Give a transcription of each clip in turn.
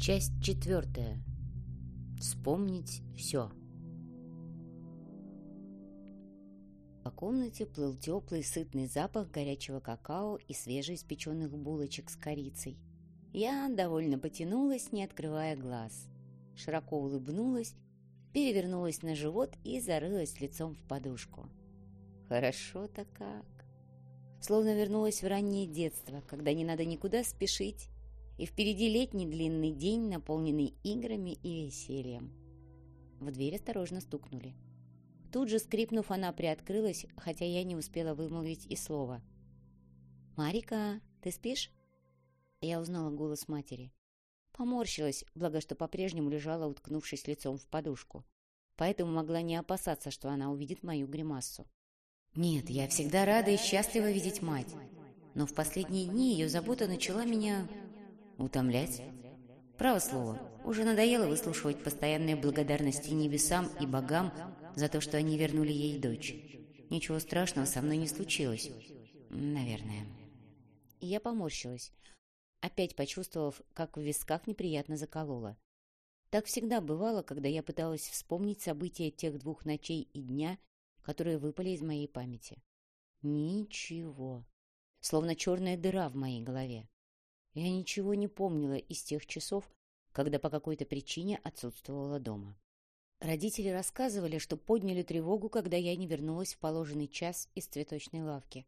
Часть четвертая. Вспомнить все. По комнате плыл теплый сытный запах горячего какао и свежеиспеченных булочек с корицей. Я довольно потянулась, не открывая глаз. Широко улыбнулась, перевернулась на живот и зарылась лицом в подушку. Хорошо-то как. Словно вернулась в раннее детство, когда не надо никуда спешить, и впереди летний длинный день, наполненный играми и весельем. В дверь осторожно стукнули. Тут же, скрипнув, она приоткрылась, хотя я не успела вымолвить и слова. «Марика, ты спишь?» Я узнала голос матери. Поморщилась, благо что по-прежнему лежала, уткнувшись лицом в подушку. Поэтому могла не опасаться, что она увидит мою гримассу. Нет, я всегда рада и счастлива видеть мать. Но в последние дни ее забота начала меня Утомлять? Право слово, уже надоело выслушивать постоянные благодарности небесам и богам за то, что они вернули ей дочь. Ничего страшного со мной не случилось. Наверное. Я поморщилась, опять почувствовав, как в висках неприятно закололо. Так всегда бывало, когда я пыталась вспомнить события тех двух ночей и дня, которые выпали из моей памяти. Ничего. Словно черная дыра в моей голове. Я ничего не помнила из тех часов, когда по какой-то причине отсутствовала дома. Родители рассказывали, что подняли тревогу, когда я не вернулась в положенный час из цветочной лавки.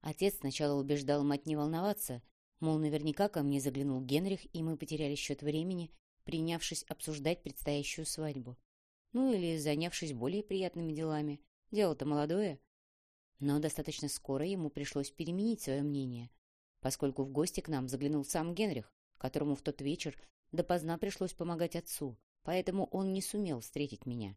Отец сначала убеждал мать не волноваться, мол, наверняка ко мне заглянул Генрих, и мы потеряли счет времени, принявшись обсуждать предстоящую свадьбу. Ну или занявшись более приятными делами. Дело-то молодое. Но достаточно скоро ему пришлось переменить свое мнение — поскольку в гости к нам заглянул сам Генрих, которому в тот вечер допоздна пришлось помогать отцу, поэтому он не сумел встретить меня.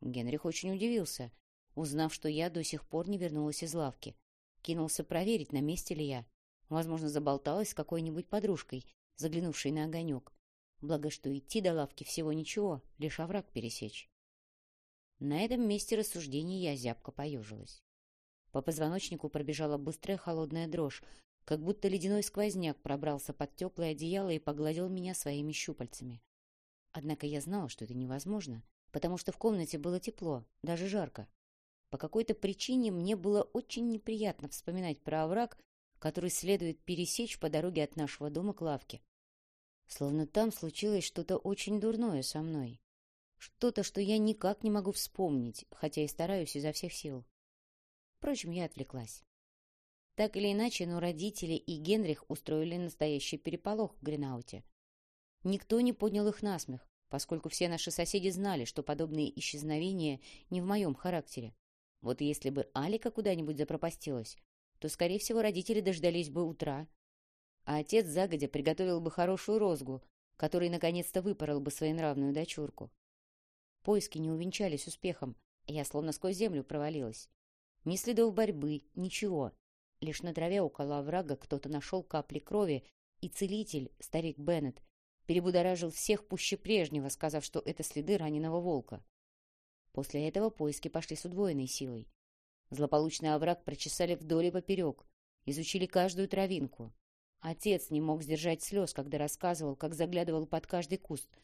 Генрих очень удивился, узнав, что я до сих пор не вернулась из лавки. Кинулся проверить, на месте ли я. Возможно, заболталась с какой-нибудь подружкой, заглянувшей на огонек. Благо, что идти до лавки всего ничего, лишь овраг пересечь. На этом месте рассуждений я зябко поежилась. По позвоночнику пробежала быстрая холодная дрожь, как будто ледяной сквозняк пробрался под теплое одеяло и погладил меня своими щупальцами. Однако я знала, что это невозможно, потому что в комнате было тепло, даже жарко. По какой-то причине мне было очень неприятно вспоминать про овраг, который следует пересечь по дороге от нашего дома к лавке. Словно там случилось что-то очень дурное со мной. Что-то, что я никак не могу вспомнить, хотя и стараюсь изо всех сил. Впрочем, я отвлеклась. Так или иначе, но родители и Генрих устроили настоящий переполох в Гринауте. Никто не поднял их на смех, поскольку все наши соседи знали, что подобные исчезновения не в моем характере. Вот если бы Алика куда-нибудь запропастилась, то, скорее всего, родители дождались бы утра, а отец загодя приготовил бы хорошую розгу, который наконец-то выпорол бы своенравную дочурку. Поиски не увенчались успехом, я словно сквозь землю провалилась. Ни следов борьбы, ничего. Лишь на траве около оврага кто-то нашел капли крови, и целитель, старик Беннет, перебудоражил всех пуще прежнего, сказав, что это следы раненого волка. После этого поиски пошли с удвоенной силой. Злополучный овраг прочесали вдоль и поперек, изучили каждую травинку. Отец не мог сдержать слез, когда рассказывал, как заглядывал под каждый куст,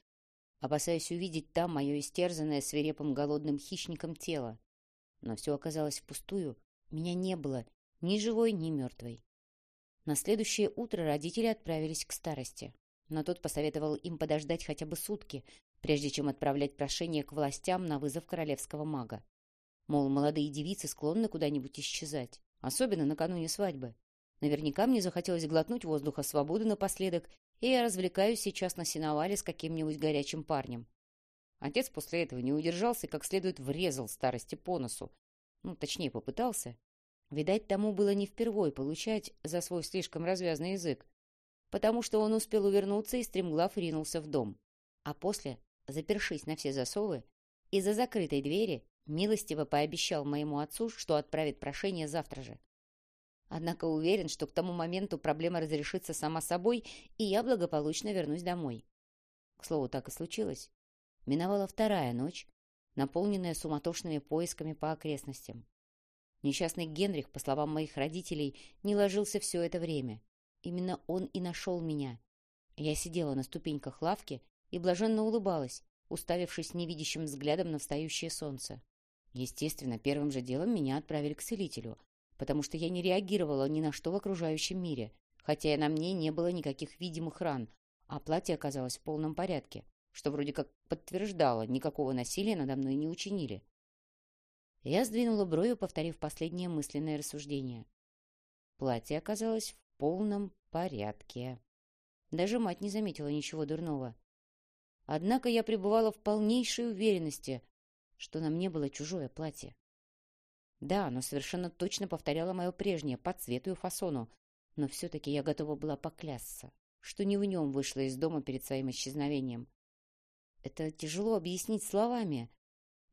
опасаясь увидеть там мое истерзанное свирепым голодным хищником тело. Но все оказалось впустую, меня не было, ни живой, ни мертвой. На следующее утро родители отправились к старости, но тот посоветовал им подождать хотя бы сутки, прежде чем отправлять прошение к властям на вызов королевского мага. Мол, молодые девицы склонны куда-нибудь исчезать, особенно накануне свадьбы. Наверняка мне захотелось глотнуть воздуха свободы напоследок, и я развлекаюсь сейчас на сеновале с каким-нибудь горячим парнем. Отец после этого не удержался и как следует врезал старости по носу. Ну, точнее, попытался, Видать, тому было не впервой получать за свой слишком развязный язык, потому что он успел увернуться и стремглав ринулся в дом. А после, запершись на все засовы, из-за закрытой двери милостиво пообещал моему отцу, что отправит прошение завтра же. Однако уверен, что к тому моменту проблема разрешится сама собой, и я благополучно вернусь домой. К слову, так и случилось. Миновала вторая ночь, наполненная суматошными поисками по окрестностям. Несчастный Генрих, по словам моих родителей, не ложился все это время. Именно он и нашел меня. Я сидела на ступеньках лавки и блаженно улыбалась, уставившись невидящим взглядом на встающее солнце. Естественно, первым же делом меня отправили к целителю, потому что я не реагировала ни на что в окружающем мире, хотя и на мне не было никаких видимых ран, а платье оказалось в полном порядке, что вроде как подтверждало, никакого насилия надо мной не учинили. Я сдвинула бровью, повторив последнее мысленное рассуждение. Платье оказалось в полном порядке. Даже мать не заметила ничего дурного. Однако я пребывала в полнейшей уверенности, что на мне было чужое платье. Да, оно совершенно точно повторяло мое прежнее по цвету и фасону, но все-таки я готова была поклясться, что не в нем вышла из дома перед своим исчезновением. Это тяжело объяснить словами.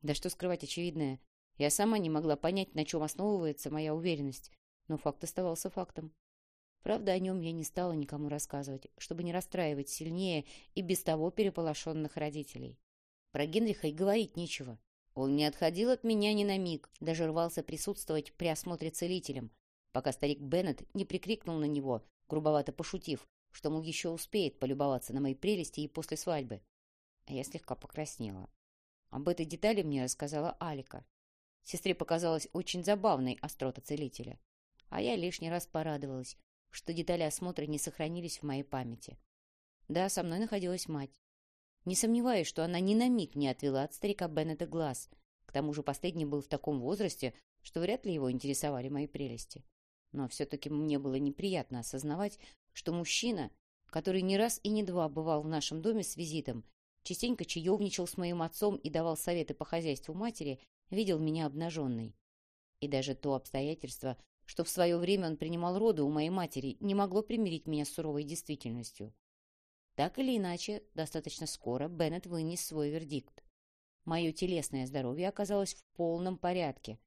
Да что скрывать очевидное. Я сама не могла понять, на чем основывается моя уверенность, но факт оставался фактом. Правда, о нем я не стала никому рассказывать, чтобы не расстраивать сильнее и без того переполошенных родителей. Про Генриха и говорить нечего. Он не отходил от меня ни на миг, даже рвался присутствовать при осмотре целителем, пока старик Беннет не прикрикнул на него, грубовато пошутив, что, мол, еще успеет полюбоваться на мои прелести и после свадьбы. А я слегка покраснела. Об этой детали мне рассказала Алика. Сестре показалась очень забавной острота целителя. А я лишний раз порадовалась, что детали осмотра не сохранились в моей памяти. Да, со мной находилась мать. Не сомневаюсь, что она ни на миг не отвела от старика Беннета глаз. К тому же последний был в таком возрасте, что вряд ли его интересовали мои прелести. Но все-таки мне было неприятно осознавать, что мужчина, который не раз и не два бывал в нашем доме с визитом, частенько чаевничал с моим отцом и давал советы по хозяйству матери, видел меня обнаженной. И даже то обстоятельство, что в свое время он принимал роды у моей матери, не могло примирить меня с суровой действительностью. Так или иначе, достаточно скоро Беннет вынес свой вердикт. Мое телесное здоровье оказалось в полном порядке,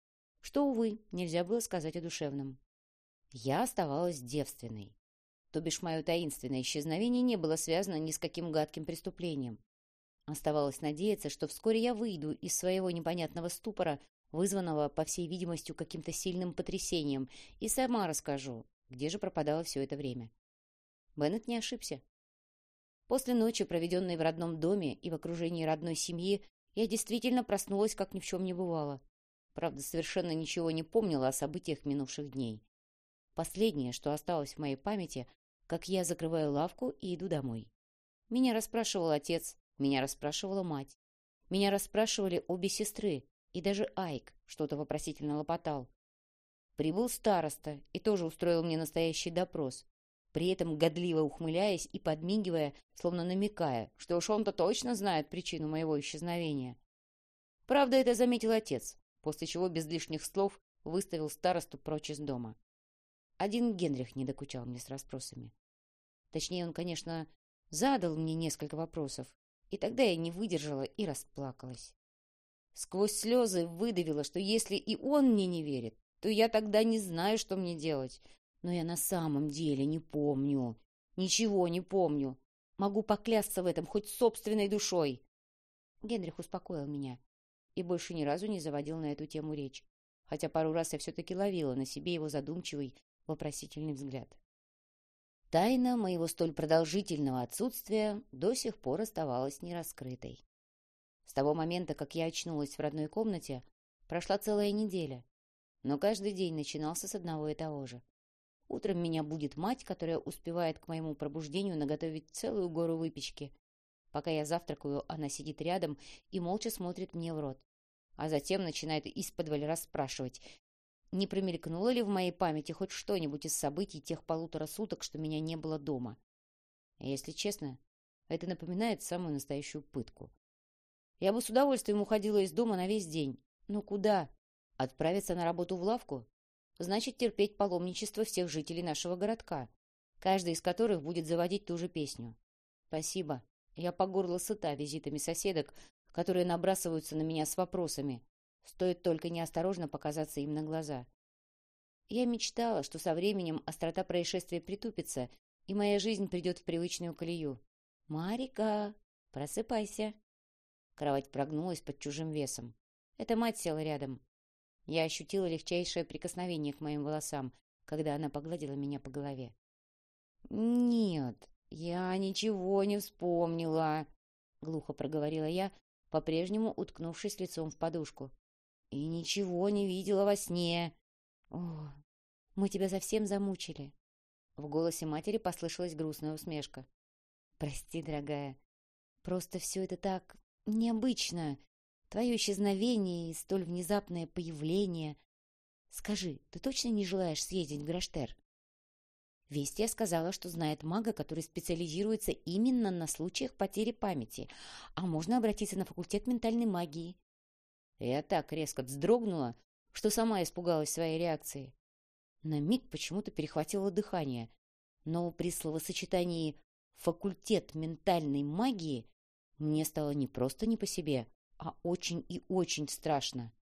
что, увы, нельзя было сказать о душевном. Я оставалась девственной. То бишь, мое таинственное исчезновение не было связано ни с каким гадким преступлением. Оставалось надеяться, что вскоре я выйду из своего непонятного ступора, вызванного, по всей видимости, каким-то сильным потрясением, и сама расскажу, где же пропадало все это время. Беннет не ошибся. После ночи, проведенной в родном доме и в окружении родной семьи, я действительно проснулась, как ни в чем не бывало. Правда, совершенно ничего не помнила о событиях минувших дней. Последнее, что осталось в моей памяти, как я закрываю лавку и иду домой. Меня расспрашивал отец, меня расспрашивала мать. Меня расспрашивали обе сестры, и даже Айк что-то вопросительно лопотал. Прибыл староста и тоже устроил мне настоящий допрос при этом годливо ухмыляясь и подмигивая, словно намекая, что уж он-то точно знает причину моего исчезновения. Правда, это заметил отец, после чего без лишних слов выставил старосту прочь из дома. Один Генрих не докучал мне с расспросами. Точнее, он, конечно, задал мне несколько вопросов, и тогда я не выдержала и расплакалась. Сквозь слезы выдавила, что если и он мне не верит, то я тогда не знаю, что мне делать, но я на самом деле не помню. Ничего не помню. Могу поклясться в этом хоть собственной душой. Генрих успокоил меня и больше ни разу не заводил на эту тему речь, хотя пару раз я все-таки ловила на себе его задумчивый, вопросительный взгляд. Тайна моего столь продолжительного отсутствия до сих пор оставалась нераскрытой. С того момента, как я очнулась в родной комнате, прошла целая неделя, но каждый день начинался с одного и того же. Утром меня будет мать, которая успевает к моему пробуждению наготовить целую гору выпечки. Пока я завтракаю, она сидит рядом и молча смотрит мне в рот. А затем начинает исподволь расспрашивать, не промелькнуло ли в моей памяти хоть что-нибудь из событий тех полутора суток, что меня не было дома. Если честно, это напоминает самую настоящую пытку. Я бы с удовольствием уходила из дома на весь день. Но куда? Отправиться на работу в лавку? значит терпеть паломничество всех жителей нашего городка, каждый из которых будет заводить ту же песню. Спасибо. Я по горло сыта визитами соседок, которые набрасываются на меня с вопросами. Стоит только неосторожно показаться им на глаза. Я мечтала, что со временем острота происшествия притупится, и моя жизнь придет в привычную колею. «Марика, просыпайся!» Кровать прогнулась под чужим весом. Эта мать села рядом. Я ощутила легчайшее прикосновение к моим волосам, когда она погладила меня по голове. «Нет, «Я ничего не вспомнила», — глухо проговорила я, по-прежнему уткнувшись лицом в подушку. «И ничего не видела во сне». «О, мы тебя совсем замучили». В голосе матери послышалась грустная усмешка. «Прости, дорогая, просто все это так необычно. Твое исчезновение и столь внезапное появление. Скажи, ты точно не желаешь съездить в Граштер?» Вестия сказала, что знает мага, который специализируется именно на случаях потери памяти, а можно обратиться на факультет ментальной магии. Я так резко вздрогнула, что сама испугалась своей реакции. На миг почему-то перехватило дыхание, но при словосочетании «факультет ментальной магии» мне стало не просто не по себе, а очень и очень страшно.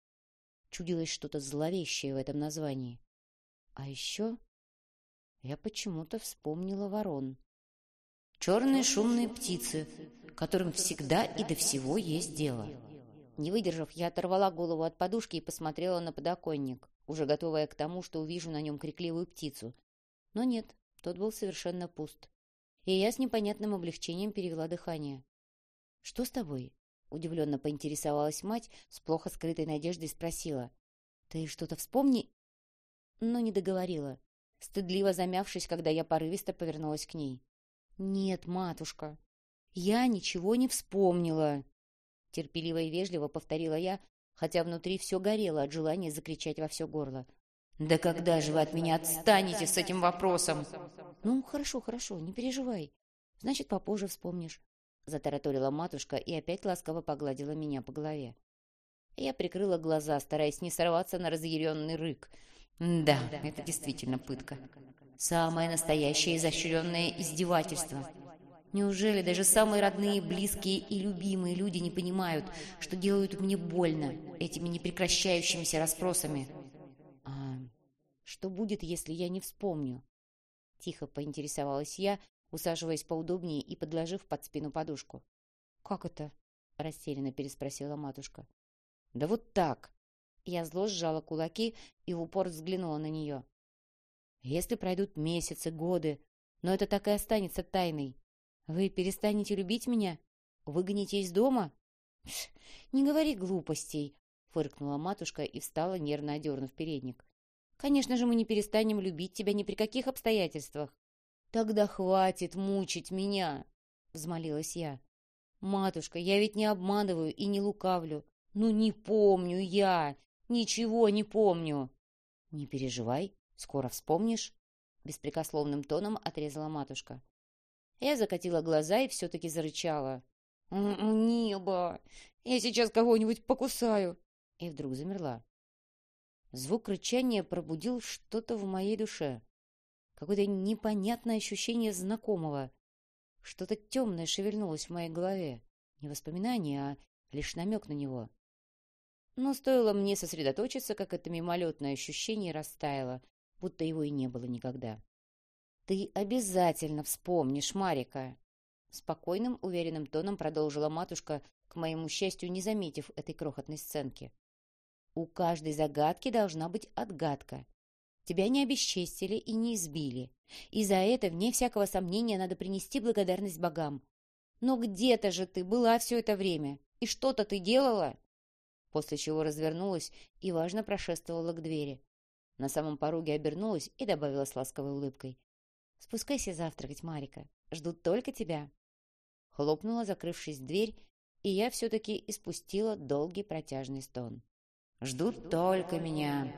Чудилось что-то зловещее в этом названии. А еще я почему-то вспомнила ворон. Черные шумные птицы, которым всегда и до всего есть дело. Не выдержав, я оторвала голову от подушки и посмотрела на подоконник, уже готовая к тому, что увижу на нем крикливую птицу. Но нет, тот был совершенно пуст. И я с непонятным облегчением перевела дыхание. «Что с тобой?» — удивленно поинтересовалась мать, с плохо скрытой надеждой спросила. «Ты что-то вспомни?» Но не договорила стыдливо замявшись, когда я порывисто повернулась к ней. «Нет, матушка, я ничего не вспомнила!» Терпеливо и вежливо повторила я, хотя внутри все горело от желания закричать во все горло. «Да когда же вы от меня отстанете с этим вопросом?» «Ну, хорошо, хорошо, не переживай. Значит, попозже вспомнишь», — затараторила матушка и опять ласково погладила меня по голове. Я прикрыла глаза, стараясь не сорваться на разъяренный рык — да, это действительно пытка. Самое настоящее изощренное издевательство. Неужели даже самые родные, близкие и любимые люди не понимают, что делают мне больно этими непрекращающимися расспросами? А что будет, если я не вспомню? Тихо поинтересовалась я, усаживаясь поудобнее и подложив под спину подушку. «Как это?» — растерянно переспросила матушка. «Да вот так!» Я зло сжала кулаки и в упор взглянула на нее. «Если пройдут месяцы, годы, но это так и останется тайной, вы перестанете любить меня? Выгоните из дома?» «Не говори глупостей», — фыркнула матушка и встала, нервно одернув передник. «Конечно же мы не перестанем любить тебя ни при каких обстоятельствах». «Тогда хватит мучить меня», — взмолилась я. «Матушка, я ведь не обманываю и не лукавлю. Ну, не помню я, «Ничего не помню». «Не переживай, скоро вспомнишь», — беспрекословным тоном отрезала матушка. Я закатила глаза и все-таки зарычала. «Небо! Я сейчас кого-нибудь покусаю!» И вдруг замерла. Звук рычания пробудил что-то в моей душе. Какое-то непонятное ощущение знакомого. Что-то темное шевельнулось в моей голове. Не воспоминание, а лишь намек на него. Но стоило мне сосредоточиться, как это мимолетное ощущение растаяло, будто его и не было никогда. «Ты обязательно вспомнишь Марика!» Спокойным, уверенным тоном продолжила матушка, к моему счастью, не заметив этой крохотной сценки. «У каждой загадки должна быть отгадка. Тебя не обесчестили и не избили. И за это, вне всякого сомнения, надо принести благодарность богам. Но где-то же ты была все это время, и что-то ты делала?» после чего развернулась и важно прошествовала к двери. На самом пороге обернулась и добавила с ласковой улыбкой. «Спускайся завтракать, Марика. Ждут только тебя». Хлопнула, закрывшись дверь, и я все-таки испустила долгий протяжный стон. «Ждут только меня».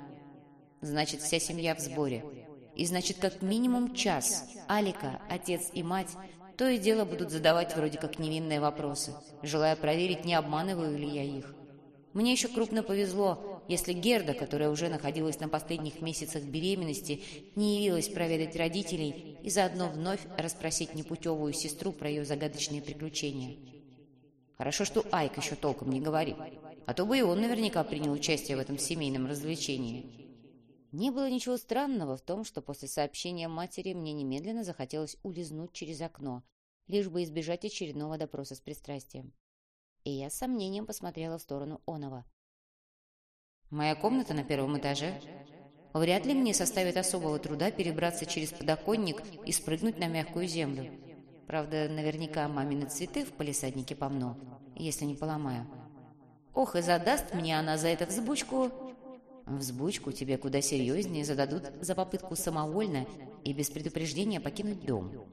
Значит, вся семья в сборе. И значит, как минимум час Алика, отец и мать то и дело будут задавать вроде как невинные вопросы, желая проверить, не обманываю ли я их. Мне еще крупно повезло, если Герда, которая уже находилась на последних месяцах беременности, не явилась проведать родителей и заодно вновь расспросить непутевую сестру про ее загадочные приключения. Хорошо, что Айк еще толком не говорит, а то бы и он наверняка принял участие в этом семейном развлечении. Не было ничего странного в том, что после сообщения матери мне немедленно захотелось улизнуть через окно, лишь бы избежать очередного допроса с пристрастием и я с сомнением посмотрела в сторону Онова. «Моя комната на первом этаже. Вряд ли мне составит особого труда перебраться через подоконник и спрыгнуть на мягкую землю. Правда, наверняка мамины цветы в палисаднике помну, если не поломаю. Ох, и задаст мне она за это взбучку. Взбучку тебе куда серьезнее зададут за попытку самовольно и без предупреждения покинуть дом.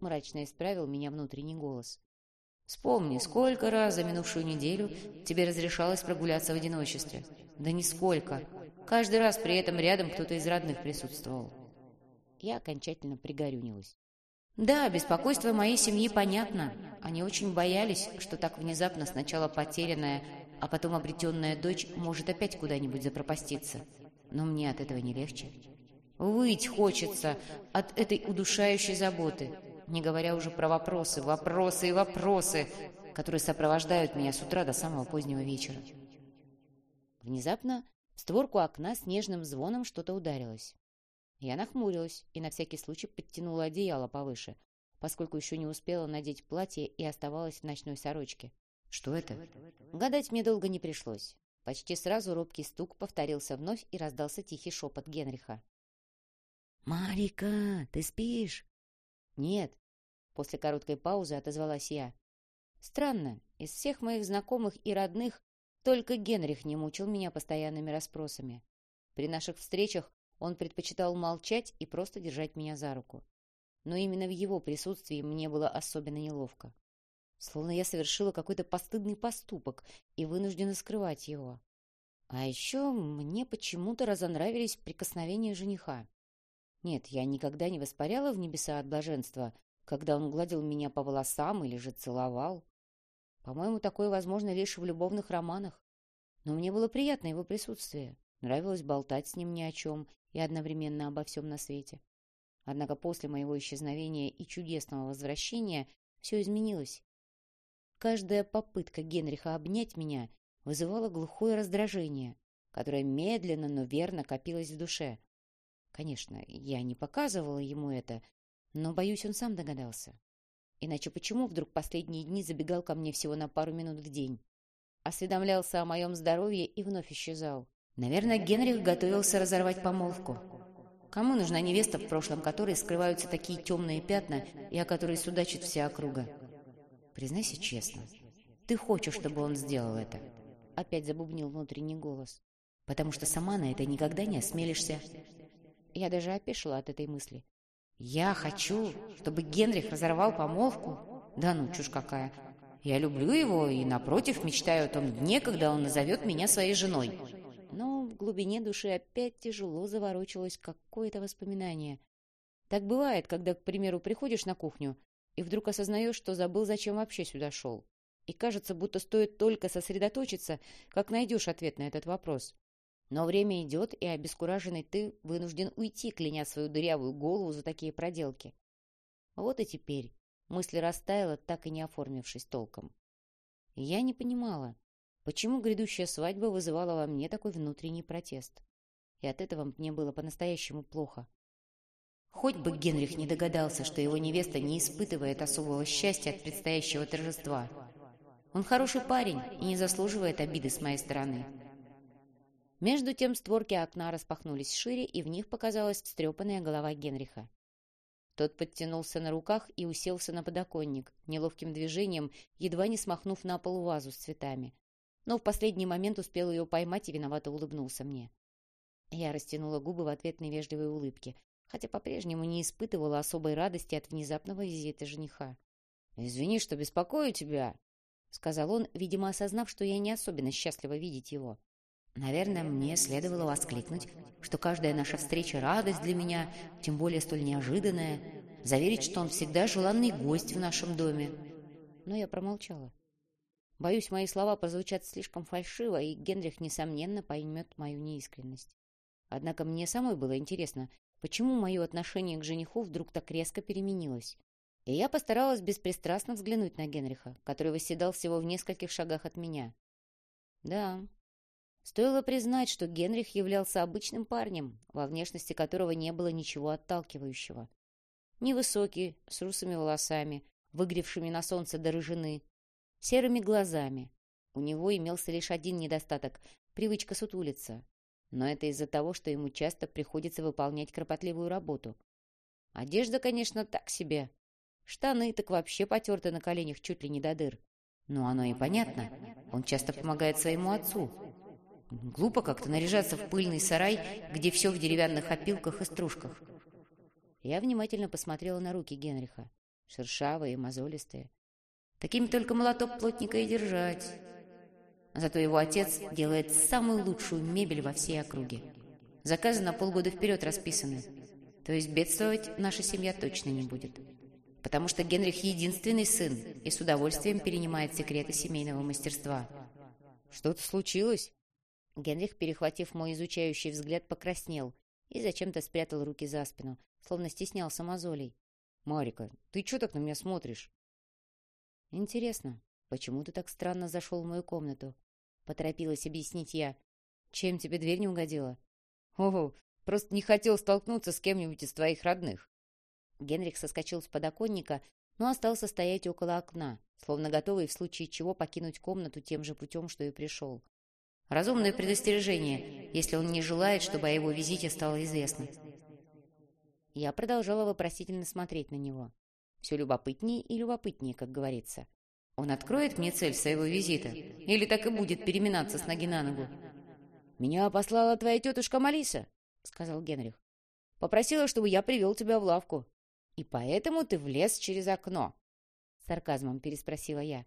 Мрачно исправил меня внутренний голос. Вспомни, сколько раз за минувшую неделю тебе разрешалось прогуляться в одиночестве. Да нисколько. Каждый раз при этом рядом кто-то из родных присутствовал. Я окончательно пригорюнилась. Да, беспокойство моей семьи понятно. Они очень боялись, что так внезапно сначала потерянная, а потом обретенная дочь может опять куда-нибудь запропаститься. Но мне от этого не легче. Выть хочется от этой удушающей заботы, не говоря уже про вопросы, вопросы и вопросы, которые сопровождают меня с утра до самого позднего вечера. Внезапно в створку окна с нежным звоном что-то ударилось. Я нахмурилась и на всякий случай подтянула одеяло повыше, поскольку еще не успела надеть платье и оставалась в ночной сорочке. Что это? Гадать мне долго не пришлось. Почти сразу робкий стук повторился вновь и раздался тихий шепот Генриха. «Марика, ты спишь?» «Нет», — после короткой паузы отозвалась я. «Странно, из всех моих знакомых и родных только Генрих не мучил меня постоянными расспросами. При наших встречах он предпочитал молчать и просто держать меня за руку. Но именно в его присутствии мне было особенно неловко. Словно я совершила какой-то постыдный поступок и вынуждена скрывать его. А еще мне почему-то разонравились прикосновения жениха. Нет, я никогда не воспаряла в небеса от блаженства, когда он гладил меня по волосам или же целовал. По-моему, такое возможно лишь в любовных романах. Но мне было приятно его присутствие. Нравилось болтать с ним ни о чем и одновременно обо всем на свете. Однако после моего исчезновения и чудесного возвращения все изменилось. Каждая попытка Генриха обнять меня вызывала глухое раздражение, которое медленно, но верно копилось в душе. Конечно, я не показывала ему это, но, боюсь, он сам догадался. Иначе почему вдруг последние дни забегал ко мне всего на пару минут в день? Осведомлялся о моем здоровье и вновь исчезал. Наверное, Генрих готовился разорвать помолвку. Кому нужна невеста, в прошлом которой скрываются такие темные пятна и о которой судачит вся округа? Признайся честно, ты хочешь, чтобы он сделал это? Опять забубнил внутренний голос. Потому что сама на это никогда не осмелишься. Я даже опешила от этой мысли. Я хочу, чтобы Генрих разорвал помолвку? Да ну, чушь какая. Я люблю его и, напротив, мечтаю о том дне, когда он назовет меня своей женой но в глубине души опять тяжело заворочилось какое-то воспоминание. Так бывает, когда, к примеру, приходишь на кухню и вдруг осознаешь, что забыл, зачем вообще сюда шел. И кажется, будто стоит только сосредоточиться, как найдешь ответ на этот вопрос. Но время идет, и обескураженный ты вынужден уйти, кляня свою дырявую голову за такие проделки. Вот и теперь мысль растаяла, так и не оформившись толком. я не понимала, Почему грядущая свадьба вызывала во мне такой внутренний протест? И от этого мне было по-настоящему плохо. Хоть бы Генрих не догадался, что его невеста не испытывает особого счастья от предстоящего торжества. Он хороший парень и не заслуживает обиды с моей стороны. Между тем створки окна распахнулись шире, и в них показалась встрепанная голова Генриха. Тот подтянулся на руках и уселся на подоконник, неловким движением, едва не смахнув на пол вазу с цветами, но в последний момент успел ее поймать и виновато улыбнулся мне. Я растянула губы в ответной вежливой улыбке, хотя по-прежнему не испытывала особой радости от внезапного визита жениха. «Извини, что беспокою тебя», — сказал он, видимо, осознав, что я не особенно счастлива видеть его. Наверное, мне следовало воскликнуть, что каждая наша встреча — радость для меня, тем более столь неожиданная, заверить, что он всегда желанный гость в нашем доме. Но я промолчала. Боюсь, мои слова прозвучат слишком фальшиво, и Генрих, несомненно, поймет мою неискренность. Однако мне самой было интересно, почему мое отношение к жениху вдруг так резко переменилось. И я постаралась беспристрастно взглянуть на Генриха, который восседал всего в нескольких шагах от меня. Да, стоило признать, что Генрих являлся обычным парнем, во внешности которого не было ничего отталкивающего. Невысокий, с русыми волосами, выгревшими на солнце до рыжины, серыми глазами. У него имелся лишь один недостаток — привычка сутулиться. Но это из-за того, что ему часто приходится выполнять кропотливую работу. Одежда, конечно, так себе. Штаны так вообще потерты на коленях чуть ли не до дыр. Ну, оно и понятно. Он часто помогает своему отцу. Глупо как-то наряжаться в пыльный сарай, где все в деревянных опилках и стружках. Я внимательно посмотрела на руки Генриха. Шершавые, мозолистые. Такими только молоток плотника и держать. Зато его отец делает самую лучшую мебель во всей округе. Заказы на полгода вперед расписаны. То есть бедствовать наша семья точно не будет. Потому что Генрих единственный сын и с удовольствием перенимает секреты семейного мастерства. Что-то случилось? Генрих, перехватив мой изучающий взгляд, покраснел и зачем-то спрятал руки за спину, словно стеснялся мозолей. «Марика, ты что так на меня смотришь?» «Интересно, почему ты так странно зашел в мою комнату?» Поторопилась объяснить я. «Чем тебе дверь не угодила?» «Ого, просто не хотел столкнуться с кем-нибудь из твоих родных». Генрих соскочил с подоконника, но остался стоять около окна, словно готовый в случае чего покинуть комнату тем же путем, что и пришел. Разумное предостережение, если он не желает, чтобы о его визите стало известно. Я продолжала вопросительно смотреть на него. Все любопытнее и любопытнее, как говорится. Он откроет мне цель своего визита? Или так и будет переминаться с ноги на ногу? «Меня послала твоя тетушка Малиса», — сказал Генрих. «Попросила, чтобы я привел тебя в лавку. И поэтому ты влез через окно?» Сарказмом переспросила я.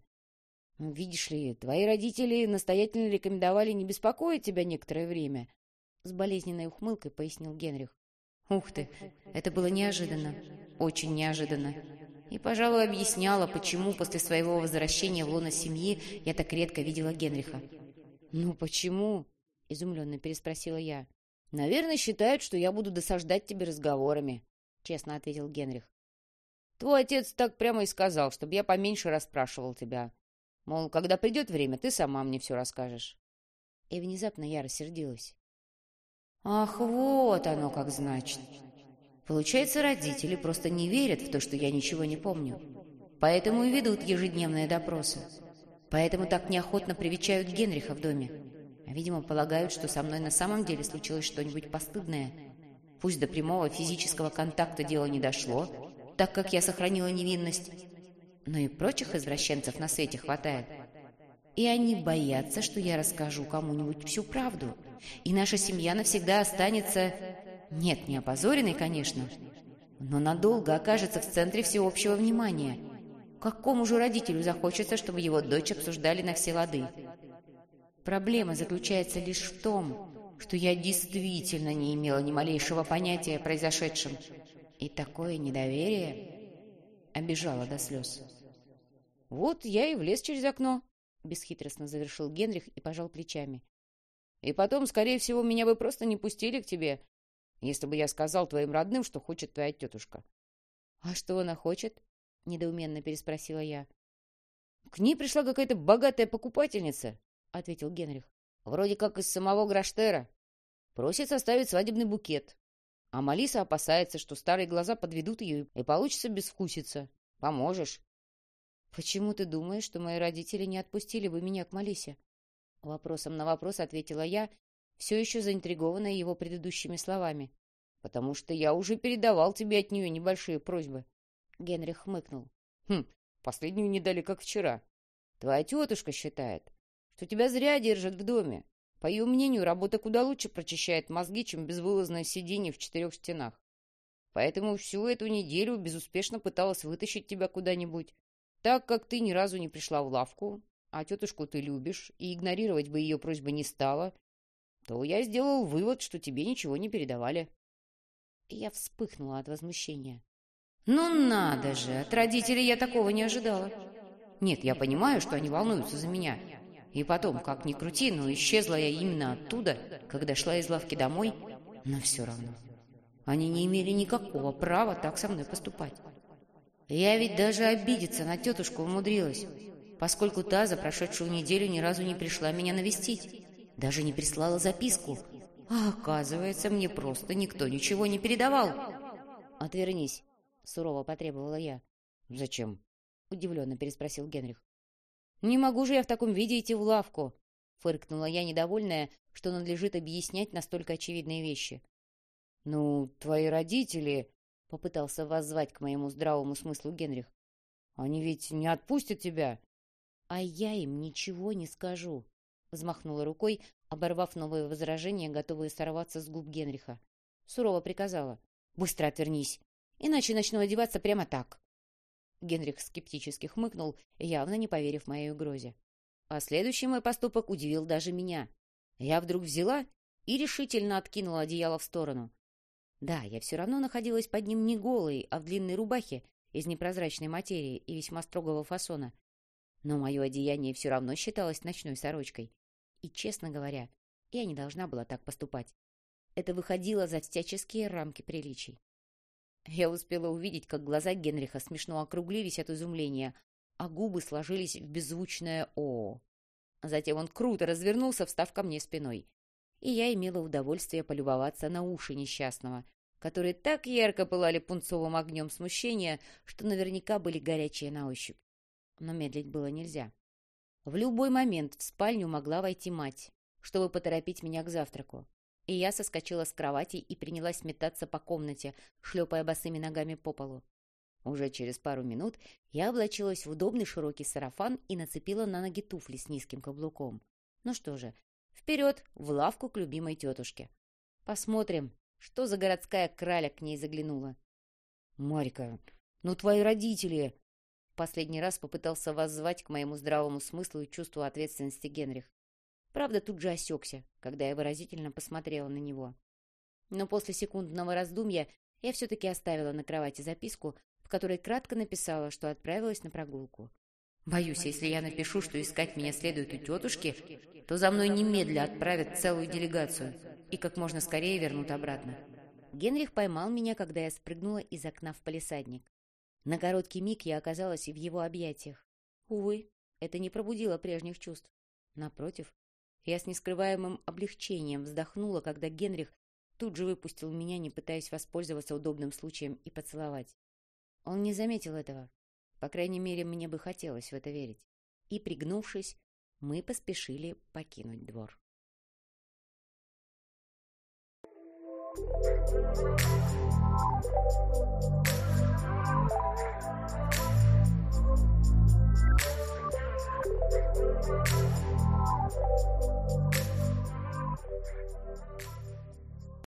«Видишь ли, твои родители настоятельно рекомендовали не беспокоить тебя некоторое время», — с болезненной ухмылкой пояснил Генрих. Ух ты, это было неожиданно, очень неожиданно. И, пожалуй, объясняла, почему после своего возвращения в лоно семьи я так редко видела Генриха. «Ну почему?» — изумленно переспросила я. «Наверное, считают, что я буду досаждать тебе разговорами», — честно ответил Генрих. «Твой отец так прямо и сказал, чтобы я поменьше расспрашивал тебя. Мол, когда придет время, ты сама мне все расскажешь». И внезапно я рассердилась. Ах, вот оно как значит. Получается, родители просто не верят в то, что я ничего не помню. Поэтому и ведут ежедневные допросы. Поэтому так неохотно привечают Генриха в доме. А, видимо, полагают, что со мной на самом деле случилось что-нибудь постыдное. Пусть до прямого физического контакта дело не дошло, так как я сохранила невинность. Но и прочих извращенцев на свете хватает. И они боятся, что я расскажу кому-нибудь всю правду. И наша семья навсегда останется... Нет, не опозоренной, конечно, но надолго окажется в центре всеобщего внимания. Какому же родителю захочется, чтобы его дочь обсуждали на все лады? Проблема заключается лишь в том, что я действительно не имела ни малейшего понятия о произошедшем. И такое недоверие обижало до слез. Вот я и влез через окно, — бесхитростно завершил Генрих и пожал плечами. «И потом, скорее всего, меня бы просто не пустили к тебе, если бы я сказал твоим родным, что хочет твоя тетушка». «А что она хочет?» — недоуменно переспросила я. «К ней пришла какая-то богатая покупательница», — ответил Генрих. «Вроде как из самого Граштера. Просит составить свадебный букет. А Малиса опасается, что старые глаза подведут ее, и получится безвкусица. Поможешь?» «Почему ты думаешь, что мои родители не отпустили бы меня к Малисе?» Вопросом на вопрос ответила я, все еще заинтригованная его предыдущими словами. «Потому что я уже передавал тебе от нее небольшие просьбы». Генрих хмыкнул. «Хм, последнюю не дали, как вчера. Твоя тетушка считает, что тебя зря держат в доме. По ее мнению, работа куда лучше прочищает мозги, чем безвылазное сидение в четырех стенах. Поэтому всю эту неделю безуспешно пыталась вытащить тебя куда-нибудь, так как ты ни разу не пришла в лавку, а тетушку ты любишь, и игнорировать бы ее просьбы не стала, то я сделал вывод, что тебе ничего не передавали. Я вспыхнула от возмущения. «Ну надо же! От родителей я такого не ожидала. Нет, я понимаю, что они волнуются за меня. И потом, как ни крути, но исчезла я именно оттуда, когда шла из лавки домой, но все равно. Они не имели никакого права так со мной поступать. Я ведь даже обидеться на тетушку умудрилась, поскольку та за прошедшую неделю ни разу не пришла меня навестить, даже не прислала записку. А оказывается, мне просто никто ничего не передавал. «Отвернись», — сурово потребовала я. «Зачем?» — удивленно переспросил Генрих. «Не могу же я в таком виде идти в лавку», — фыркнула я, недовольная, что надлежит объяснять настолько очевидные вещи. «Ну, твои родители...» Попытался воззвать к моему здравому смыслу Генрих. Они ведь не отпустят тебя. А я им ничего не скажу. Взмахнула рукой, оборвав новые возражения, готовые сорваться с губ Генриха. Сурово приказала. «Быстро отвернись, иначе начну одеваться прямо так». Генрих скептически хмыкнул, явно не поверив моей угрозе. А следующий мой поступок удивил даже меня. Я вдруг взяла и решительно откинула одеяло в сторону. Да, я все равно находилась под ним не голой, а в длинной рубахе из непрозрачной материи и весьма строгого фасона. Но мое одеяние все равно считалось ночной сорочкой. И, честно говоря, я не должна была так поступать. Это выходило за всяческие рамки приличий. Я успела увидеть, как глаза Генриха смешно округлились от изумления, а губы сложились в беззвучное «О». Затем он круто развернулся, встав ко мне спиной. И я имела удовольствие полюбоваться на уши несчастного, которые так ярко пылали пунцовым огнем смущения, что наверняка были горячие на ощупь. Но медлить было нельзя. В любой момент в спальню могла войти мать, чтобы поторопить меня к завтраку. И я соскочила с кровати и принялась метаться по комнате, шлепая босыми ногами по полу. Уже через пару минут я облачилась в удобный широкий сарафан и нацепила на ноги туфли с низким каблуком. Ну что же, вперед, в лавку к любимой тетушке. Посмотрим, что за городская краля к ней заглянула. — Марька, ну твои родители! Последний раз попытался воззвать к моему здравому смыслу и чувству ответственности Генрих. Правда, тут же осекся, когда я выразительно посмотрела на него. Но после секундного раздумья я все-таки оставила на кровати записку, в которой кратко написала, что отправилась на прогулку. Боюсь, если я напишу, что искать меня следует у тетушки, то за мной немедля отправят целую делегацию и как можно скорее вернут обратно. Генрих поймал меня, когда я спрыгнула из окна в палисадник. На короткий миг я оказалась в его объятиях. Увы, это не пробудило прежних чувств. Напротив, я с нескрываемым облегчением вздохнула, когда Генрих тут же выпустил меня, не пытаясь воспользоваться удобным случаем и поцеловать. Он не заметил этого. По крайней мере, мне бы хотелось в это верить. И, пригнувшись, мы поспешили покинуть двор. Thank you.